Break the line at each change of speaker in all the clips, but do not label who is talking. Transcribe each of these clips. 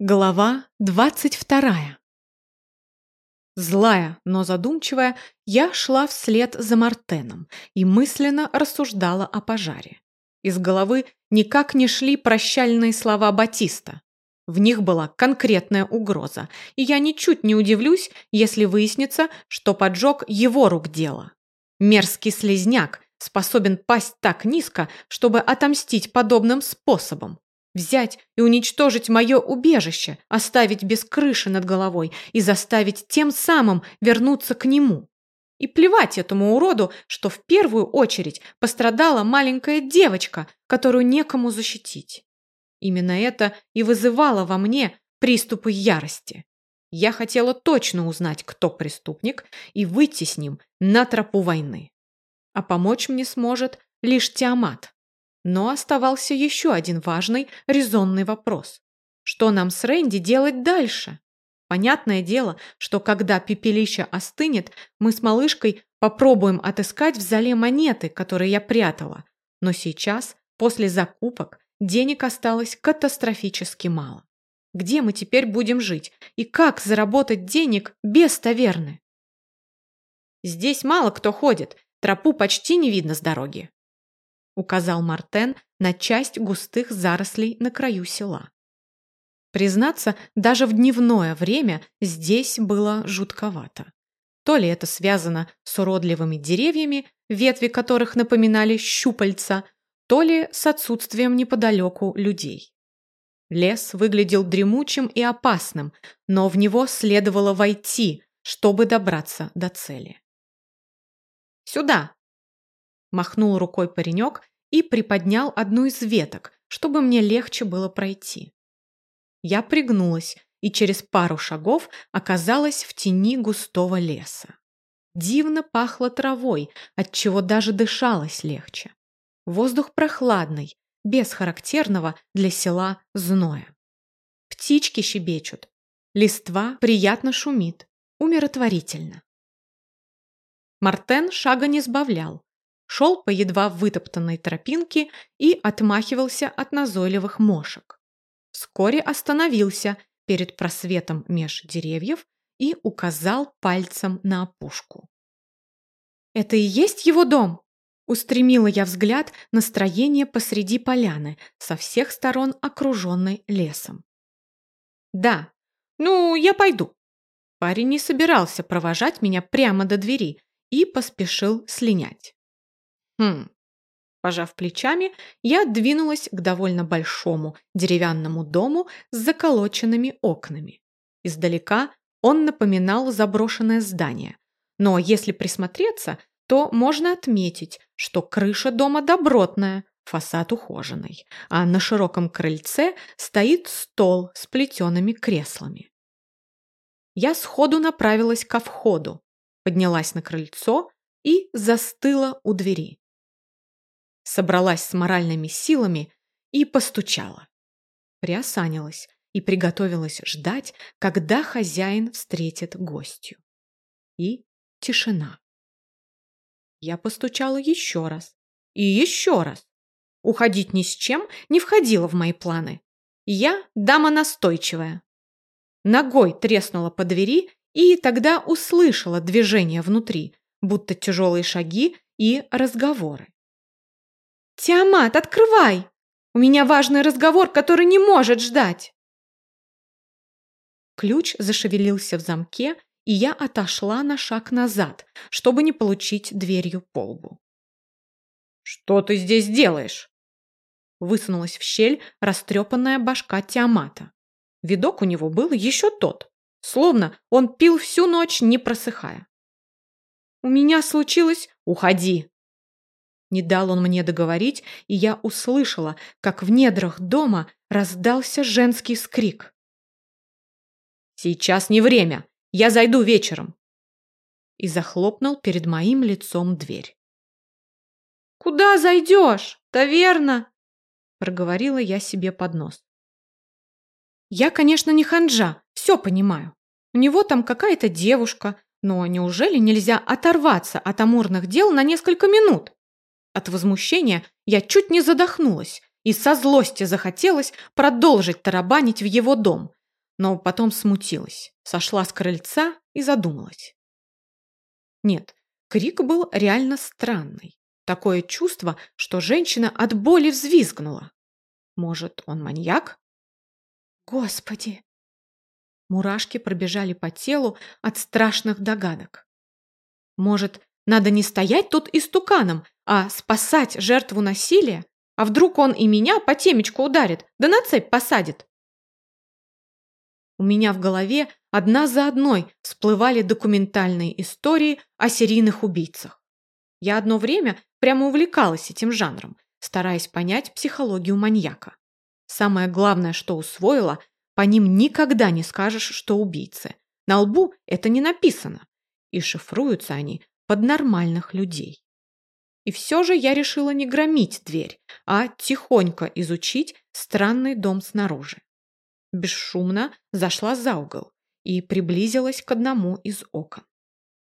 Глава двадцать вторая. Злая, но задумчивая, я шла вслед за Мартеном и мысленно рассуждала о пожаре. Из головы никак не шли прощальные слова Батиста. В них была конкретная угроза, и я ничуть не удивлюсь, если выяснится, что поджог его рук дело. Мерзкий слезняк способен пасть так низко, чтобы отомстить подобным способом. Взять и уничтожить мое убежище, оставить без крыши над головой и заставить тем самым вернуться к нему. И плевать этому уроду, что в первую очередь пострадала маленькая девочка, которую некому защитить. Именно это и вызывало во мне приступы ярости. Я хотела точно узнать, кто преступник, и выйти с ним на тропу войны. А помочь мне сможет лишь Тиамат. Но оставался еще один важный, резонный вопрос. Что нам с Рэнди делать дальше? Понятное дело, что когда пепелище остынет, мы с малышкой попробуем отыскать в зале монеты, которые я прятала. Но сейчас, после закупок, денег осталось катастрофически мало. Где мы теперь будем жить? И как заработать денег без таверны? Здесь мало кто ходит, тропу почти не видно с дороги указал Мартен на часть густых зарослей на краю села. Признаться, даже в дневное время здесь было жутковато. То ли это связано с уродливыми деревьями, ветви которых напоминали щупальца, то ли с отсутствием неподалеку людей. Лес выглядел дремучим и опасным, но в него следовало войти, чтобы добраться до цели. «Сюда!» – махнул рукой паренек и приподнял одну из веток, чтобы мне легче было пройти. Я пригнулась и через пару шагов оказалась в тени густого леса. Дивно пахло травой, отчего даже дышалось легче. Воздух прохладный, без характерного для села зноя. Птички щебечут, листва приятно шумит, умиротворительно. Мартен шага не сбавлял, шел по едва вытоптанной тропинке и отмахивался от назойливых мошек. Вскоре остановился перед просветом меж деревьев и указал пальцем на опушку. «Это и есть его дом?» Устремила я взгляд на строение посреди поляны, со всех сторон окруженной лесом. «Да, ну, я пойду». Парень не собирался провожать меня прямо до двери и поспешил слинять. Хм. Пожав плечами, я двинулась к довольно большому деревянному дому с заколоченными окнами. Издалека он напоминал заброшенное здание. Но если присмотреться, то можно отметить, что крыша дома добротная, фасад ухоженный, а на широком крыльце стоит стол с плетеными креслами. Я сходу направилась ко входу, поднялась на крыльцо и застыла у двери собралась с моральными силами и постучала. Приосанилась и приготовилась ждать, когда хозяин встретит гостью. И тишина. Я постучала еще раз. И еще раз. Уходить ни с чем не входило в мои планы. Я дама настойчивая. Ногой треснула по двери и тогда услышала движение внутри, будто тяжелые шаги и разговоры. «Тиамат, открывай! У меня важный разговор, который не может ждать!» Ключ зашевелился в замке, и я отошла на шаг назад, чтобы не получить дверью по лбу. «Что ты здесь делаешь?» Высунулась в щель растрепанная башка Тиамата. Видок у него был еще тот, словно он пил всю ночь, не просыхая. «У меня случилось...» «Уходи!» Не дал он мне договорить, и я услышала, как в недрах дома раздался женский скрик. «Сейчас не время! Я зайду вечером!» И захлопнул перед моим лицом дверь. «Куда зайдешь? Таверна!» Проговорила я себе под нос. «Я, конечно, не ханжа, все понимаю. У него там какая-то девушка, но неужели нельзя оторваться от амурных дел на несколько минут?» От возмущения я чуть не задохнулась и со злости захотелось продолжить тарабанить в его дом. но потом смутилась, сошла с крыльца и задумалась. Нет, крик был реально странный. Такое чувство, что женщина от боли взвизгнула. Может, он маньяк? Господи! Мурашки пробежали по телу от страшных догадок. Может, надо не стоять тут истуканом, а спасать жертву насилия? А вдруг он и меня по темечку ударит, да на цепь посадит? У меня в голове одна за одной всплывали документальные истории о серийных убийцах. Я одно время прямо увлекалась этим жанром, стараясь понять психологию маньяка. Самое главное, что усвоила, по ним никогда не скажешь, что убийцы. На лбу это не написано. И шифруются они под нормальных людей. И все же я решила не громить дверь, а тихонько изучить странный дом снаружи. Бесшумно зашла за угол и приблизилась к одному из окон.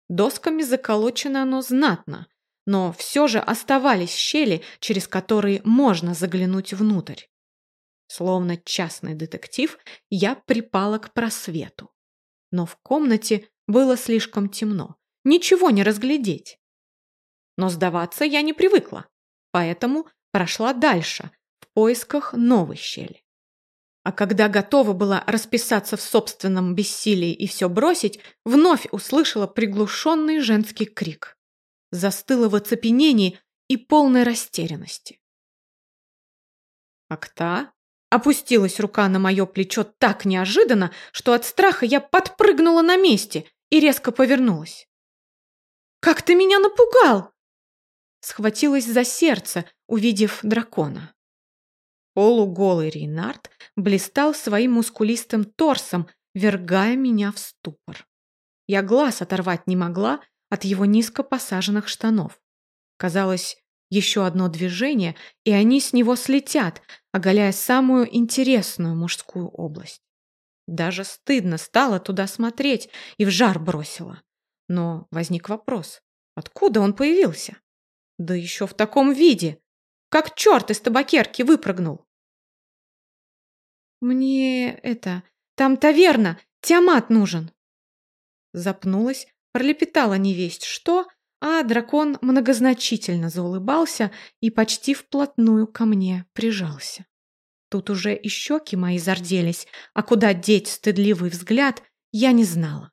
Досками заколочено оно знатно, но все же оставались щели, через которые можно заглянуть внутрь. Словно частный детектив, я припала к просвету. Но в комнате было слишком темно. Ничего не разглядеть. Но сдаваться я не привыкла, поэтому прошла дальше, в поисках новой щели. А когда готова была расписаться в собственном бессилии и все бросить, вновь услышала приглушенный женский крик. Застыла в оцепенении и полной растерянности. «Акта?» Опустилась рука на мое плечо так неожиданно, что от страха я подпрыгнула на месте и резко повернулась. «Как ты меня напугал!» Схватилась за сердце, увидев дракона. Полуголый Рейнард блистал своим мускулистым торсом, вергая меня в ступор. Я глаз оторвать не могла от его низко посаженных штанов. Казалось, еще одно движение, и они с него слетят, оголяя самую интересную мужскую область. Даже стыдно стало туда смотреть и в жар бросило. Но возник вопрос, откуда он появился? Да еще в таком виде, как черт из табакерки выпрыгнул. «Мне это... Там таверна, Тиамат нужен!» Запнулась, пролепетала невесть что, а дракон многозначительно заулыбался и почти вплотную ко мне прижался. Тут уже и щеки мои зарделись, а куда деть стыдливый взгляд, я не знала.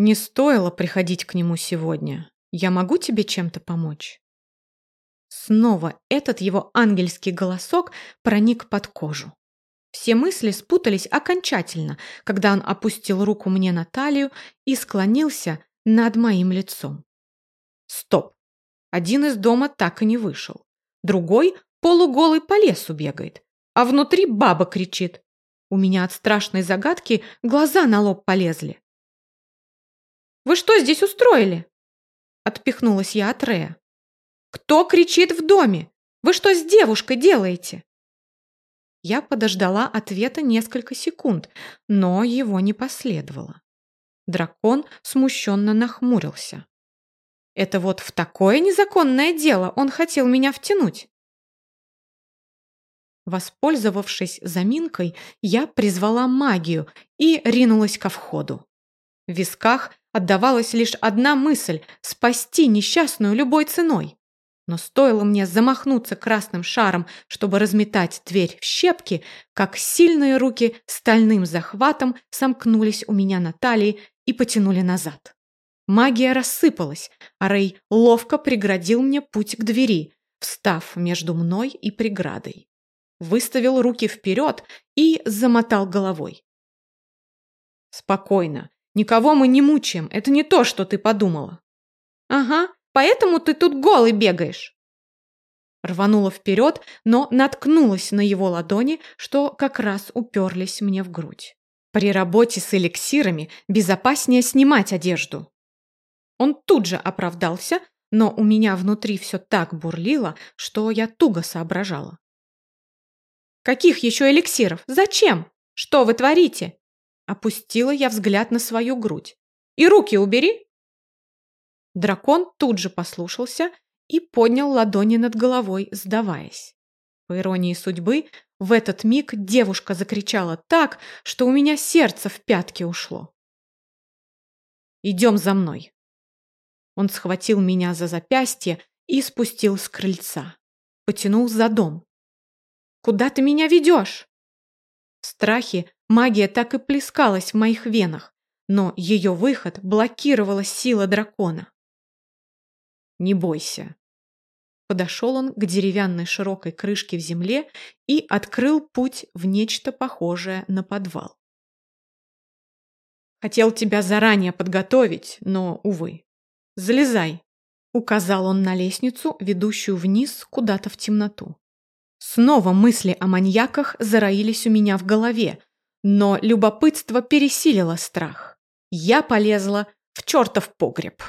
«Не стоило приходить к нему сегодня. Я могу тебе чем-то помочь?» Снова этот его ангельский голосок проник под кожу. Все мысли спутались окончательно, когда он опустил руку мне на талию и склонился над моим лицом. Стоп! Один из дома так и не вышел. Другой полуголый по лесу бегает, а внутри баба кричит. У меня от страшной загадки глаза на лоб полезли. «Вы что здесь устроили?» Отпихнулась я от Рея. «Кто кричит в доме? Вы что с девушкой делаете?» Я подождала ответа несколько секунд, но его не последовало. Дракон смущенно нахмурился. Это вот в такое незаконное дело он хотел меня втянуть. Воспользовавшись заминкой, я призвала магию и ринулась ко входу. В висках отдавалась лишь одна мысль – спасти несчастную любой ценой. Но стоило мне замахнуться красным шаром, чтобы разметать дверь в щепки, как сильные руки стальным захватом сомкнулись у меня на талии и потянули назад. Магия рассыпалась, а Рэй ловко преградил мне путь к двери, встав между мной и преградой. Выставил руки вперед и замотал головой. «Спокойно. Никого мы не мучаем. Это не то, что ты подумала». «Ага, поэтому ты тут голый бегаешь». Рванула вперед, но наткнулась на его ладони, что как раз уперлись мне в грудь. При работе с эликсирами безопаснее снимать одежду. Он тут же оправдался, но у меня внутри все так бурлило, что я туго соображала. «Каких еще эликсиров? Зачем? Что вы творите?» Опустила я взгляд на свою грудь. «И руки убери!» Дракон тут же послушался и поднял ладони над головой, сдаваясь. По иронии судьбы, в этот миг девушка закричала так, что у меня сердце в пятки ушло. «Идем за мной!» Он схватил меня за запястье и спустил с крыльца. Потянул за дом. «Куда ты меня ведешь?» В страхе магия так и плескалась в моих венах, но ее выход блокировала сила дракона. «Не бойся». Подошел он к деревянной широкой крышке в земле и открыл путь в нечто похожее на подвал. «Хотел тебя заранее подготовить, но, увы. Залезай», — указал он на лестницу, ведущую вниз куда-то в темноту. Снова мысли о маньяках зароились у меня в голове, но любопытство пересилило страх. Я полезла в чертов погреб.